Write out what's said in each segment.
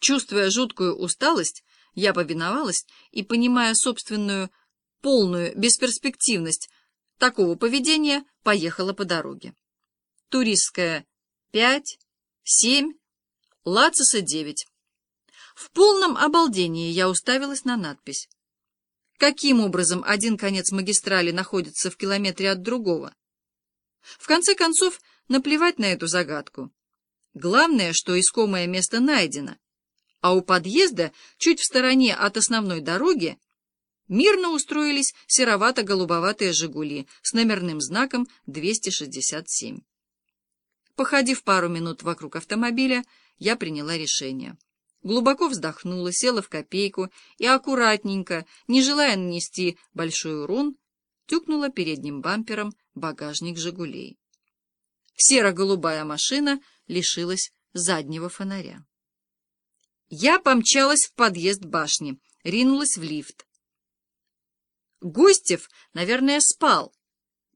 Чувствуя жуткую усталость, я повиновалась и, понимая собственную полную бесперспективность такого поведения, поехала по дороге. Туристская — пять, семь, Лациса — девять. В полном обалдении я уставилась на надпись. Каким образом один конец магистрали находится в километре от другого? В конце концов, наплевать на эту загадку. Главное, что искомое место найдено, а у подъезда, чуть в стороне от основной дороги, мирно устроились серовато-голубоватые «Жигули» с номерным знаком 267. Походив пару минут вокруг автомобиля, я приняла решение. Глубоко вздохнула, села в копейку и аккуратненько, не желая нанести большой урон, тюкнула передним бампером багажник «Жигулей». Серо-голубая машина лишилась заднего фонаря. Я помчалась в подъезд башни, ринулась в лифт. Гостев, наверное, спал,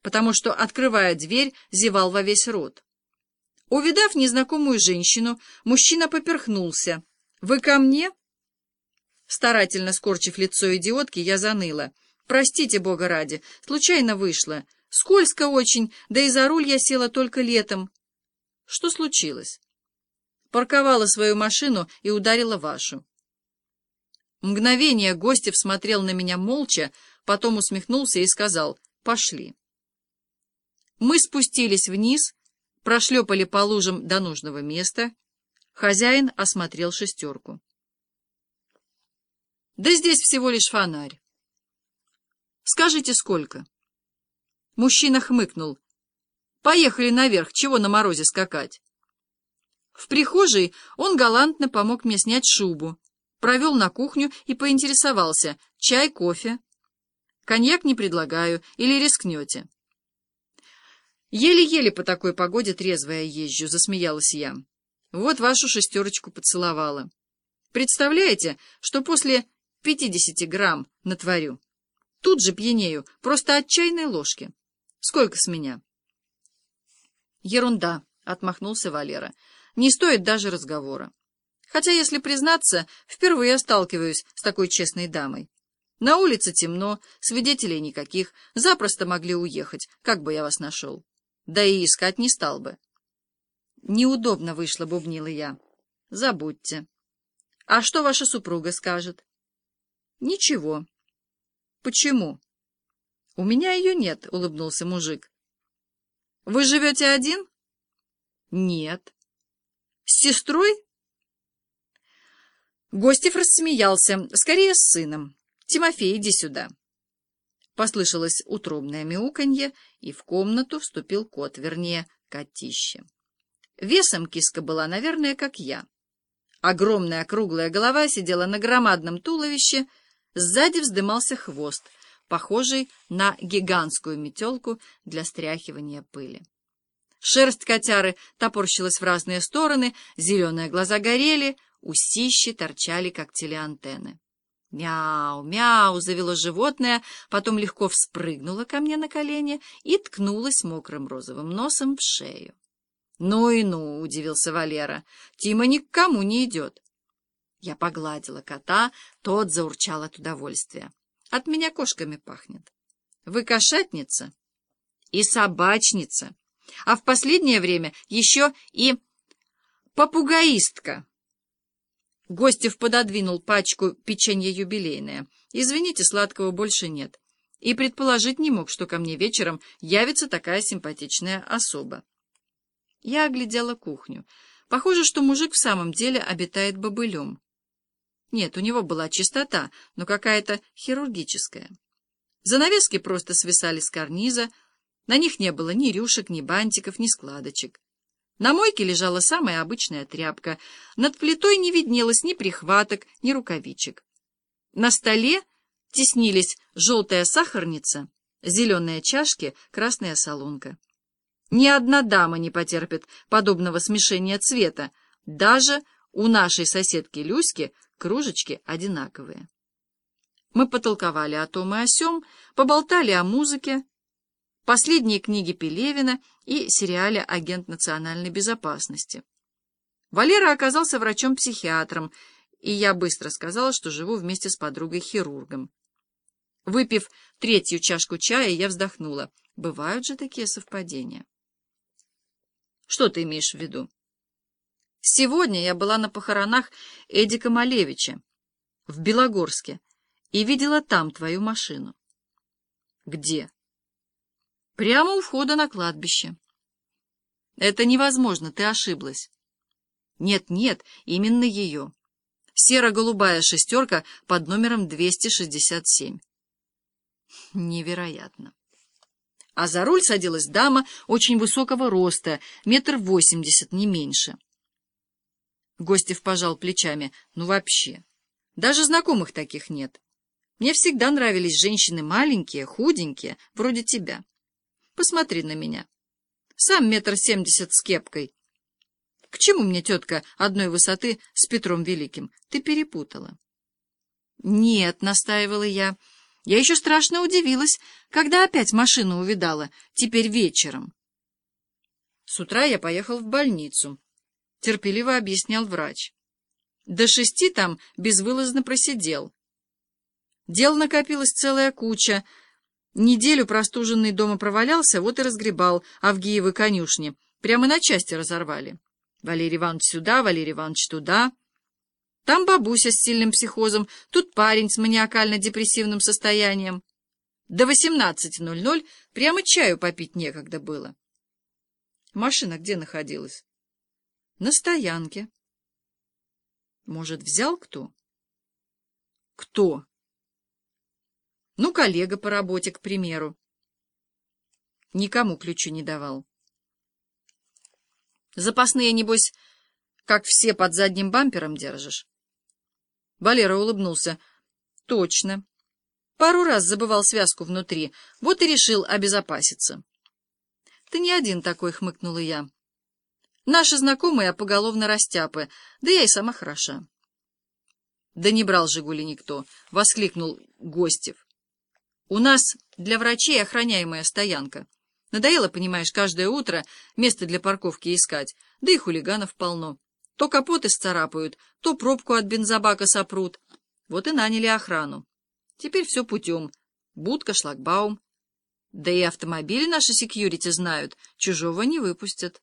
потому что, открывая дверь, зевал во весь рот. Увидав незнакомую женщину, мужчина поперхнулся. «Вы ко мне?» Старательно скорчив лицо идиотки, я заныла. «Простите, Бога ради, случайно вышло. Скользко очень, да и за руль я села только летом». «Что случилось?» Парковала свою машину и ударила вашу. Мгновение Гостев смотрел на меня молча, потом усмехнулся и сказал «Пошли». Мы спустились вниз, прошлепали по лужам до нужного места. Хозяин осмотрел шестерку. «Да здесь всего лишь фонарь». «Скажите, сколько?» Мужчина хмыкнул. «Поехали наверх, чего на морозе скакать?» В прихожей он галантно помог мне снять шубу, провел на кухню и поинтересовался, чай, кофе. Коньяк не предлагаю, или рискнете? Еле-еле по такой погоде трезвая езжу, засмеялась я. Вот вашу шестерочку поцеловала. Представляете, что после пятидесяти грамм натворю? Тут же пьянею, просто от чайной ложки. Сколько с меня? Ерунда, — отмахнулся Валера. Не стоит даже разговора. Хотя, если признаться, впервые сталкиваюсь с такой честной дамой. На улице темно, свидетелей никаких, запросто могли уехать, как бы я вас нашел. Да и искать не стал бы. Неудобно вышло, бубнила я. Забудьте. А что ваша супруга скажет? Ничего. Почему? У меня ее нет, улыбнулся мужик. Вы живете один? Нет. С сестрой? Гостев рассмеялся, скорее с сыном. «Тимофей, иди сюда». Послышалось утробное мяуканье, и в комнату вступил кот, вернее, котище. Весом киска была, наверное, как я. Огромная круглая голова сидела на громадном туловище, сзади вздымался хвост, похожий на гигантскую метелку для стряхивания пыли. Шерсть котяры топорщилась в разные стороны, зеленые глаза горели, усищи торчали, как телеантенны. «Мяу, мяу!» — завело животное, потом легко вспрыгнуло ко мне на колени и ткнулось мокрым розовым носом в шею. «Ну и ну!» — удивился Валера. «Тима ни к кому не идет». Я погладила кота, тот заурчал от удовольствия. «От меня кошками пахнет. Вы кошатница и собачница» а в последнее время еще и попугаистка. Гостев пододвинул пачку печенья юбилейное. Извините, сладкого больше нет. И предположить не мог, что ко мне вечером явится такая симпатичная особа. Я оглядела кухню. Похоже, что мужик в самом деле обитает бобылем. Нет, у него была чистота, но какая-то хирургическая. Занавески просто свисали с карниза, на них не было ни рюшек, ни бантиков, ни складочек. На мойке лежала самая обычная тряпка. Над плитой не виднелось ни прихваток, ни рукавичек. На столе теснились желтая сахарница, зеленые чашки, красная солонка. Ни одна дама не потерпит подобного смешения цвета. Даже у нашей соседки Люськи кружечки одинаковые. Мы потолковали о том и о сём, поболтали о музыке, последние книги Пелевина и сериале «Агент национальной безопасности». Валера оказался врачом-психиатром, и я быстро сказала, что живу вместе с подругой-хирургом. Выпив третью чашку чая, я вздохнула. Бывают же такие совпадения. Что ты имеешь в виду? Сегодня я была на похоронах Эдика Малевича в Белогорске и видела там твою машину. Где? Прямо у входа на кладбище. Это невозможно, ты ошиблась. Нет, нет, именно ее. Серо-голубая шестерка под номером 267. Невероятно. А за руль садилась дама очень высокого роста, метр восемьдесят, не меньше. Гостев пожал плечами. Ну, вообще. Даже знакомых таких нет. Мне всегда нравились женщины маленькие, худенькие, вроде тебя. Посмотри на меня. Сам метр семьдесят с кепкой. К чему мне тетка одной высоты с Петром Великим? Ты перепутала. Нет, настаивала я. Я еще страшно удивилась, когда опять машину увидала, теперь вечером. С утра я поехал в больницу. Терпеливо объяснял врач. До шести там безвылазно просидел. Дел накопилась целая куча. Неделю простуженный дома провалялся, вот и разгребал Авгиевы конюшни. Прямо на части разорвали. Валерий Иванович сюда, Валерий Иванович туда. Там бабуся с сильным психозом, тут парень с маниакально-депрессивным состоянием. До 18.00 прямо чаю попить некогда было. Машина где находилась? На стоянке. Может, взял кто? Кто? Ну, коллега по работе, к примеру. Никому ключи не давал. Запасные, небось, как все под задним бампером держишь? Валера улыбнулся. Точно. Пару раз забывал связку внутри, вот и решил обезопаситься. Ты не один такой, хмыкнула я. Наши знакомые поголовно растяпы, да я и сама хороша. Да не брал «Жигули» никто, — воскликнул Гостев. У нас для врачей охраняемая стоянка. Надоело, понимаешь, каждое утро место для парковки искать, да и хулиганов полно. То капоты сцарапают, то пробку от бензобака сопрут. Вот и наняли охрану. Теперь все путем. Будка, шлагбаум. Да и автомобили наши секьюрити знают, чужого не выпустят.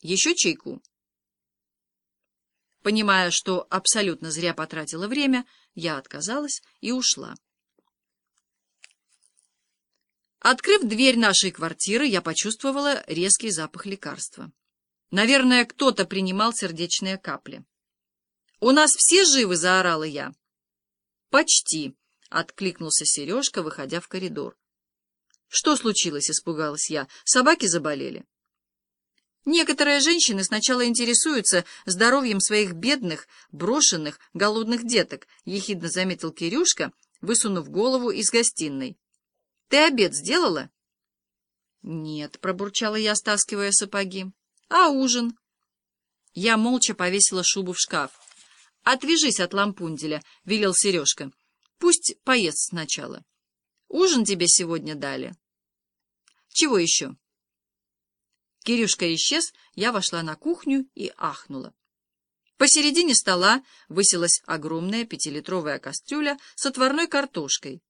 Еще чайку. Понимая, что абсолютно зря потратила время, я отказалась и ушла. Открыв дверь нашей квартиры, я почувствовала резкий запах лекарства. Наверное, кто-то принимал сердечные капли. «У нас все живы?» — заорала я. «Почти», — откликнулся Сережка, выходя в коридор. «Что случилось?» — испугалась я. «Собаки заболели?» Некоторые женщины сначала интересуются здоровьем своих бедных, брошенных, голодных деток, — ехидно заметил Кирюшка, высунув голову из гостиной. Ты обед сделала? Нет, пробурчала я, стаскивая сапоги. А ужин? Я молча повесила шубу в шкаф. Отвяжись от лампунделя, велел Сережка. Пусть поест сначала. Ужин тебе сегодня дали. Чего еще? Кирюшка исчез, я вошла на кухню и ахнула. Посередине стола высилась огромная пятилитровая кастрюля с отварной картошкой.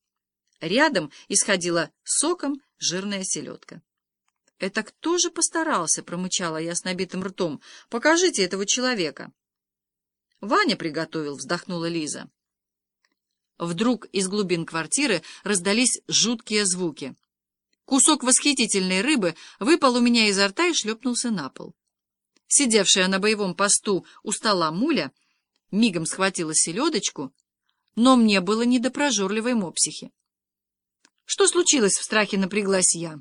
Рядом исходила соком жирная селедка. — Это кто же постарался? — промычала я с набитым ртом. — Покажите этого человека. — Ваня приготовил, — вздохнула Лиза. Вдруг из глубин квартиры раздались жуткие звуки. Кусок восхитительной рыбы выпал у меня изо рта и шлепнулся на пол. Сидевшая на боевом посту у стола муля мигом схватила селедочку, но мне было не до прожорливой мопсихи. Что случилось в страхе напряглась я?